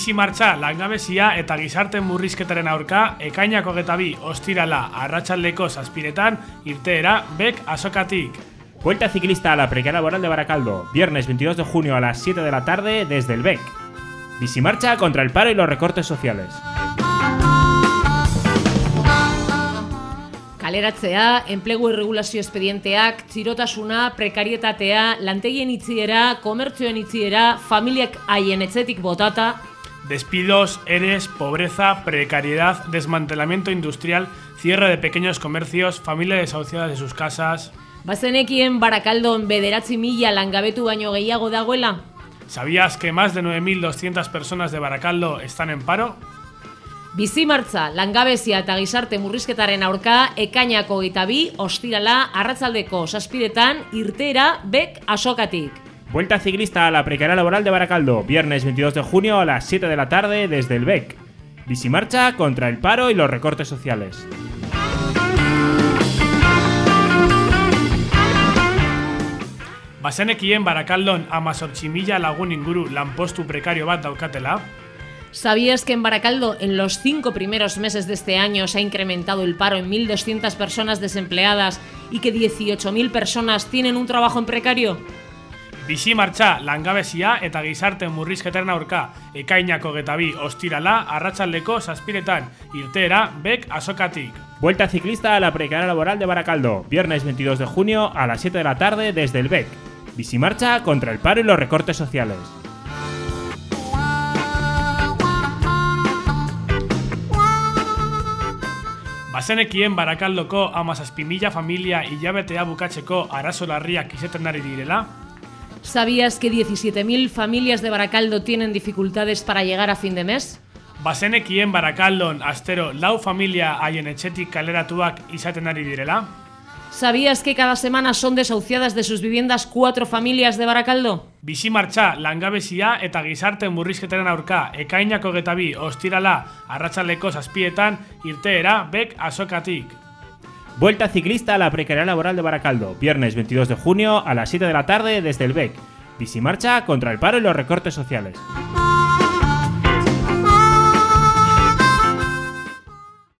Bizi martxa langabezia eta gizarte murrizketaren aurka ekainako getabi ostirala arratsaldeko zazpiretan irteera bek azokatik. Vuelta ciclista a la precaria laboral de Baracaldo, viernes 22 de junio a las 7 de la tarde desde el BEC. Bicimarcha contra el paro y los recortes sociales. Kaleratzea, enplegu irregulazio espedienteak, txirotasuna, prekarietatea, lantegien itziera, komertzioen itziera, familiak haien etzetik botata, Despidos, eres, pobreza, precariedad, desmantelamiento industrial, cierre de pequeños comercios, familia desahuciada de sus casas. Bazenekien barakaldon bederatzi mila langabetu baino gehiago dagoela? ¿Sabías que más de 9.200 personas de Baracaldo están en paro? Bizimartza, langabezia eta gizarte murrizketaren aurka, ekainako eta bi, ostirala, arratzaldeko saspidetan, irtera, bek asokatik. Vuelta ciclista a la precaria laboral de Baracaldo, viernes 22 de junio a las 7 de la tarde desde el BEC. Bicimarcha contra el paro y los recortes sociales. Bazenekien Barakaldon amazortzi mila lagun inguru lanpostu prekario bat daukatela? ¿Sabías que en Baracaldo en los cinco primeros meses de este año se ha incrementado el paro en 1.200 personas desempleadas y que 18.000 personas tienen un trabajo en precario? Bizi martxa langabezia eta gizarte murrizketaren aurka ekainako getabi ostirala arratsaldeko zazpiretan irteera bek azokatik. Vuelta ciclista a la precaria laboral de Baracaldo, viernes 22 de junio a las 7 de la tarde desde el BEC. Bicimarcha contra el paro y los recortes sociales. Bazenekien Barakaldoko amazazpimila familia hilabetea bukatzeko arazo larriak izaten ari direla? ¿Sabías que 17.000 familias de Baracaldo tienen dificultades para llegar a fin de mes? Bazenekien Barakaldon astero lau familia haien etxetik kaleratuak izaten ari direla? ¿Sabías que cada semana son desahuciadas de sus viviendas cuatro familias de Baracaldo? Bizi martxa langabezia eta gizarte murrizketaren aurka ekainako getabi ostirala arratsaleko zazpietan irteera bek azokatik. Vuelta ciclista a la precaria laboral de Baracaldo, viernes 22 de junio a las 7 de la tarde desde el BEC. Bicimarcha contra el paro y los recortes sociales.